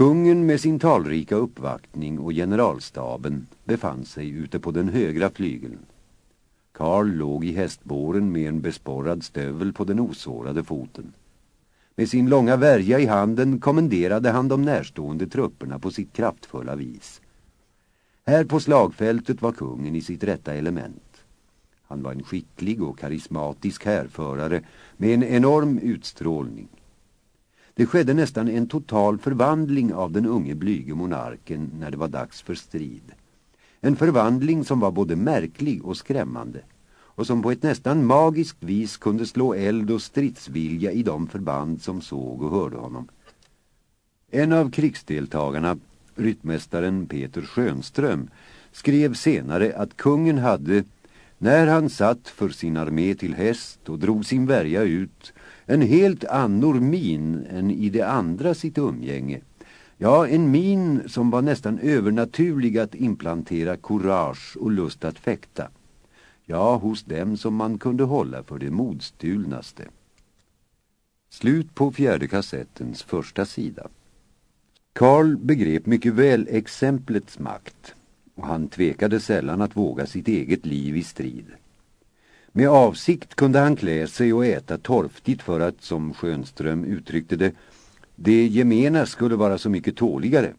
Kungen med sin talrika uppvaktning och generalstaben befann sig ute på den högra flygeln. Karl låg i hästbåren med en besporrad stövel på den osårade foten. Med sin långa värja i handen kommenderade han de närstående trupperna på sitt kraftfulla vis. Här på slagfältet var kungen i sitt rätta element. Han var en skicklig och karismatisk härförare med en enorm utstrålning. Det skedde nästan en total förvandling av den unge blyge monarken när det var dags för strid. En förvandling som var både märklig och skrämmande och som på ett nästan magiskt vis kunde slå eld och stridsvilja i de förband som såg och hörde honom. En av krigsdeltagarna, ryttmästaren Peter Schönström, skrev senare att kungen hade, när han satt för sin armé till häst och drog sin värja ut, en helt annor min än i det andra sitt umgänge. Ja, en min som var nästan övernaturlig att implantera courage och lust att fäkta. Ja, hos dem som man kunde hålla för det modstulnaste. Slut på fjärde kassettens första sida. Karl begrep mycket väl exemplets makt och han tvekade sällan att våga sitt eget liv i strid. Med avsikt kunde han klä sig och äta torftigt för att, som Schönström uttryckte det, det gemena skulle vara så mycket tåligare.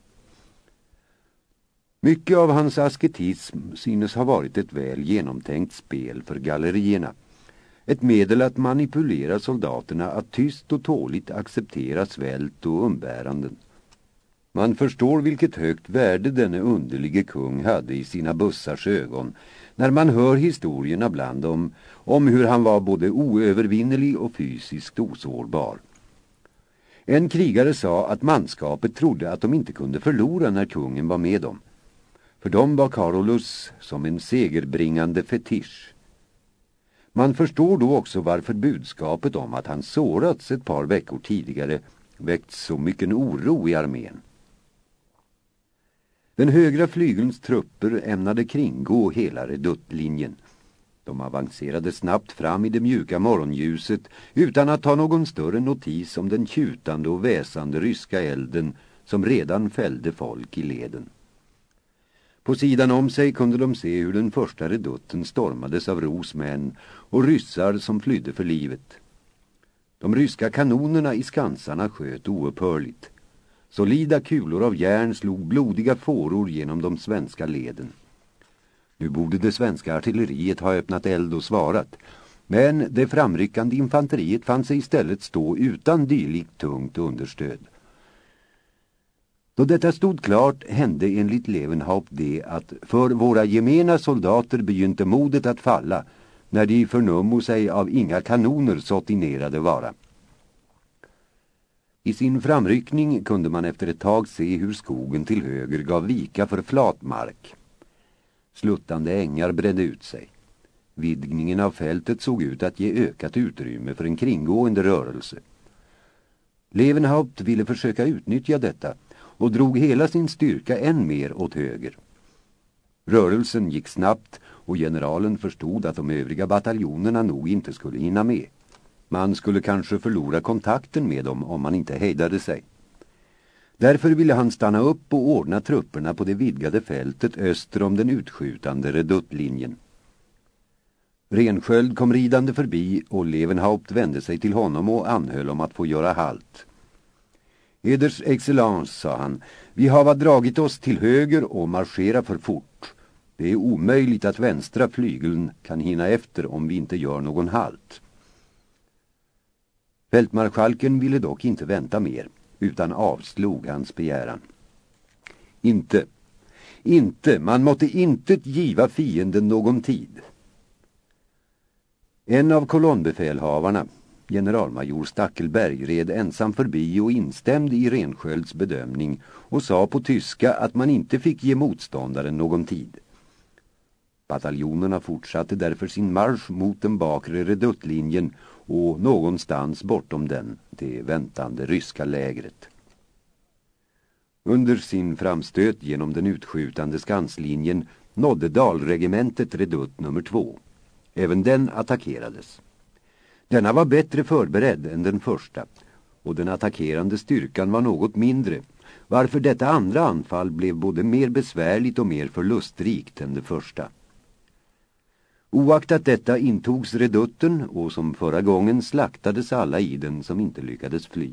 Mycket av hans asketism synes ha varit ett väl genomtänkt spel för gallerierna. Ett medel att manipulera soldaterna att tyst och tåligt acceptera svält och umbäranden. Man förstår vilket högt värde denne underlige kung hade i sina bussars ögon när man hör historierna bland dem om hur han var både oövervinnelig och fysiskt osårbar. En krigare sa att manskapet trodde att de inte kunde förlora när kungen var med dem. För dem var Carolus som en segerbringande fetisch. Man förstår då också varför budskapet om att han sårats ett par veckor tidigare väckt så mycket oro i armén. Den högra flygelns trupper ämnade kringgå hela reduttlinjen. De avancerade snabbt fram i det mjuka morgonljuset utan att ta någon större notis om den tjutande och väsande ryska elden som redan fällde folk i leden. På sidan om sig kunde de se hur den första redutten stormades av rosmän och ryssar som flydde för livet. De ryska kanonerna i skansarna sköt oupphörligt. Solida kulor av järn slog blodiga fåror genom de svenska leden. Nu borde det svenska artilleriet ha öppnat eld och svarat. Men det framryckande infanteriet fann sig istället stå utan dylikt tungt understöd. Då detta stod klart hände enligt Levenhaupt det att för våra gemena soldater begynte modet att falla när de förnummo sig av inga kanoner sortinerade vara. I sin framryckning kunde man efter ett tag se hur skogen till höger gav vika för flatmark. Sluttande ängar bredde ut sig. Vidgningen av fältet såg ut att ge ökat utrymme för en kringgående rörelse. Levenhaupt ville försöka utnyttja detta och drog hela sin styrka än mer åt höger. Rörelsen gick snabbt och generalen förstod att de övriga bataljonerna nog inte skulle hinna med. Man skulle kanske förlora kontakten med dem om man inte hejdade sig. Därför ville han stanna upp och ordna trupperna på det vidgade fältet öster om den utskjutande reduttlinjen. Rensköld kom ridande förbi och Levenhaupt vände sig till honom och anhöll om att få göra halt. Eders excellens, sa han, vi har dragit oss till höger och marschera för fort. Det är omöjligt att vänstra flygeln kan hinna efter om vi inte gör någon halt. Fältmarskalken ville dock inte vänta mer, utan avslog hans begäran. Inte, inte, man måtte inte giva fienden någon tid. En av kolonnbefälhavarna, generalmajor Stackelberg, red ensam förbi och instämde i Renskölds bedömning och sa på tyska att man inte fick ge motståndaren någon tid. Bataljonerna fortsatte därför sin marsch mot den bakre reduttlinjen och någonstans bortom den det väntande ryska lägret. Under sin framstöt genom den utskjutande skanslinjen nådde dalregementet redutt nummer två. Även den attackerades. Denna var bättre förberedd än den första och den attackerande styrkan var något mindre varför detta andra anfall blev både mer besvärligt och mer förlustrikt än det första. Oaktat detta intogs redutten och som förra gången slaktades alla i den som inte lyckades fly.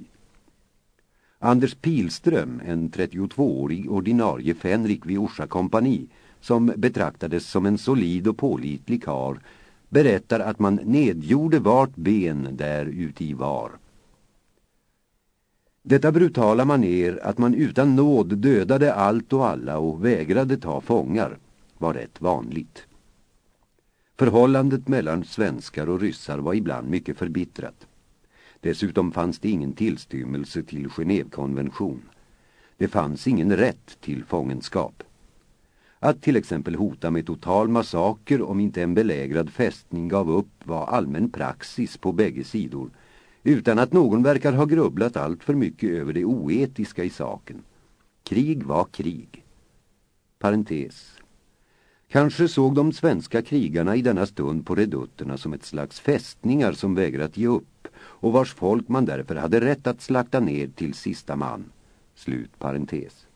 Anders Pilström, en 32-årig ordinarie fänrik vid Orsa kompani, som betraktades som en solid och pålitlig kar, berättar att man nedgjorde vart ben där ute i var. Detta brutala maner att man utan nåd dödade allt och alla och vägrade ta fångar var rätt vanligt. Förhållandet mellan svenskar och ryssar var ibland mycket förbittrat. Dessutom fanns det ingen tillstymmelse till Genèvekonvention. Det fanns ingen rätt till fångenskap. Att till exempel hota med total massaker om inte en belägrad fästning gav upp var allmän praxis på bägge sidor utan att någon verkar ha grubblat allt för mycket över det oetiska i saken. Krig var krig. Parentes. Kanske såg de svenska krigarna i denna stund på redutterna som ett slags fästningar som vägrat ge upp och vars folk man därför hade rätt att slakta ner till sista man. Slut parentes.